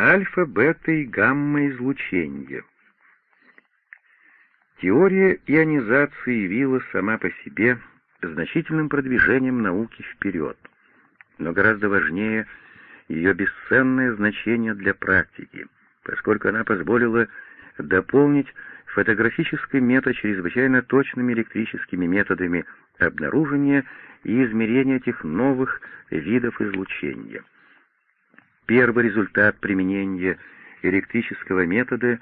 альфа, бета и гамма-излучения. Теория ионизации явилась сама по себе значительным продвижением науки вперед, но гораздо важнее ее бесценное значение для практики, поскольку она позволила дополнить фотографический метод чрезвычайно точными электрическими методами обнаружения и измерения этих новых видов излучения. Первый результат применения электрического метода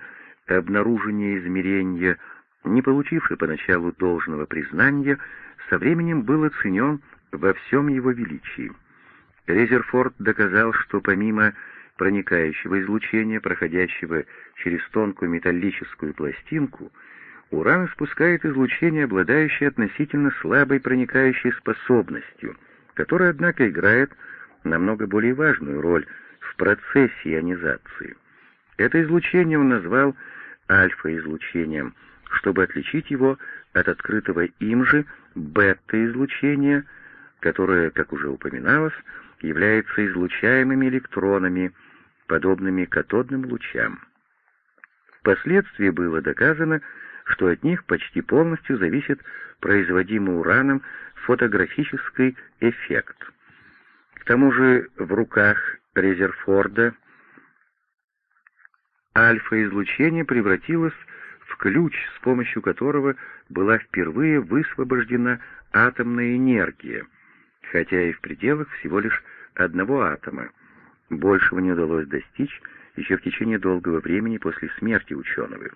обнаружения измерения, не получивший поначалу должного признания, со временем был оценен во всем его величии. Резерфорд доказал, что помимо проникающего излучения, проходящего через тонкую металлическую пластинку, уран испускает излучение, обладающее относительно слабой проникающей способностью, которая, однако, играет намного более важную роль в процессе ионизации. Это излучение он назвал альфа-излучением, чтобы отличить его от открытого им же бета-излучения, которое, как уже упоминалось, является излучаемыми электронами, подобными катодным лучам. Впоследствии было доказано, что от них почти полностью зависит производимый ураном фотографический эффект. К тому же в руках Резерфорда альфа-излучение превратилось в ключ, с помощью которого была впервые высвобождена атомная энергия, хотя и в пределах всего лишь одного атома. Большего не удалось достичь еще в течение долгого времени после смерти ученого.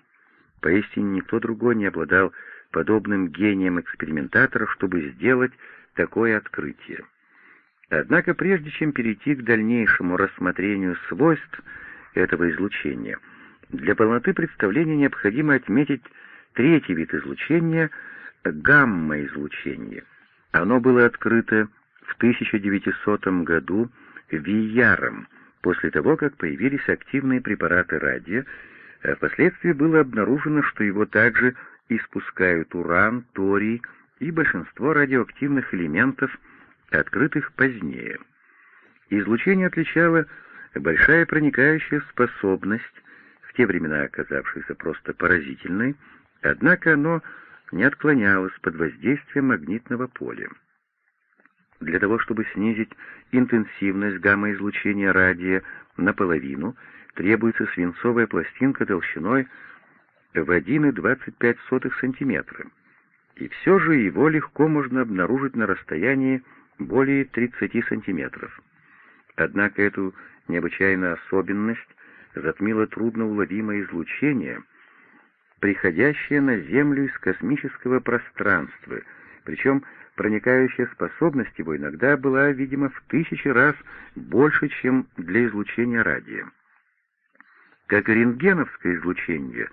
Поистине никто другой не обладал подобным гением экспериментаторов, чтобы сделать такое открытие. Однако прежде чем перейти к дальнейшему рассмотрению свойств этого излучения, для полноты представления необходимо отметить третий вид излучения — гамма-излучение. Оно было открыто в 1900 году Вияром, после того, как появились активные препараты радия, а впоследствии было обнаружено, что его также испускают уран, торий и большинство радиоактивных элементов, открытых позднее. Излучение отличало большая проникающая способность, в те времена оказавшаяся просто поразительной, однако оно не отклонялось под воздействием магнитного поля. Для того, чтобы снизить интенсивность гамма-излучения радия наполовину, требуется свинцовая пластинка толщиной в 1,25 см. И все же его легко можно обнаружить на расстоянии более 30 см. Однако эту необычайную особенность затмило трудноуловимое излучение, приходящее на Землю из космического пространства, причем проникающая способность его иногда была, видимо, в тысячи раз больше, чем для излучения радия. Как и рентгеновское излучение,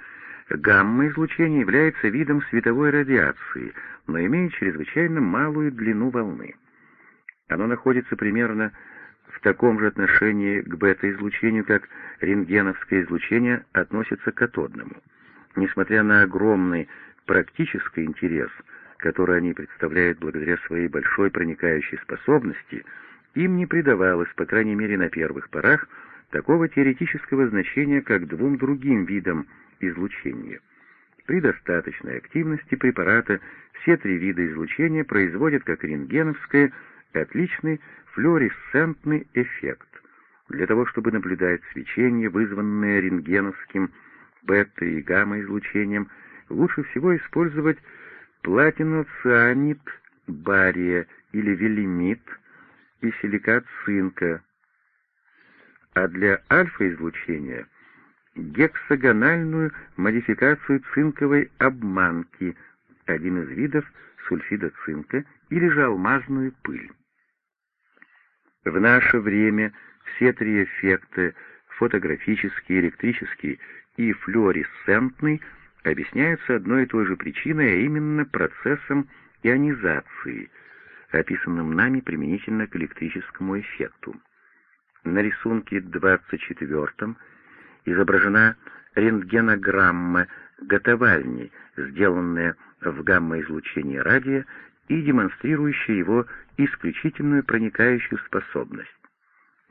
гамма-излучение является видом световой радиации, но имеет чрезвычайно малую длину волны. Оно находится примерно в таком же отношении к бета-излучению, как рентгеновское излучение относится к катодному. Несмотря на огромный практический интерес – который они представляют благодаря своей большой проникающей способности, им не придавалось, по крайней мере на первых порах, такого теоретического значения, как двум другим видам излучения. При достаточной активности препарата все три вида излучения производят, как рентгеновское, отличный флуоресцентный эффект. Для того, чтобы наблюдать свечение, вызванное рентгеновским бета- и гамма-излучением, лучше всего использовать платиноцианид бария или велимит и силикат цинка, а для альфа-излучения гексагональную модификацию цинковой обманки, один из видов сульфида цинка, или же алмазную пыль. В наше время все три эффекта — фотографический, электрический и флуоресцентный — объясняются одной и той же причиной, а именно процессом ионизации, описанным нами применительно к электрическому эффекту. На рисунке 24 изображена рентгенограмма готовальни, сделанная в гамма-излучении радия и демонстрирующая его исключительную проникающую способность.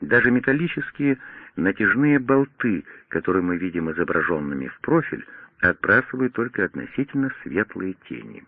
Даже металлические натяжные болты, которые мы видим изображенными в профиль, отбрасывают только относительно светлые тени.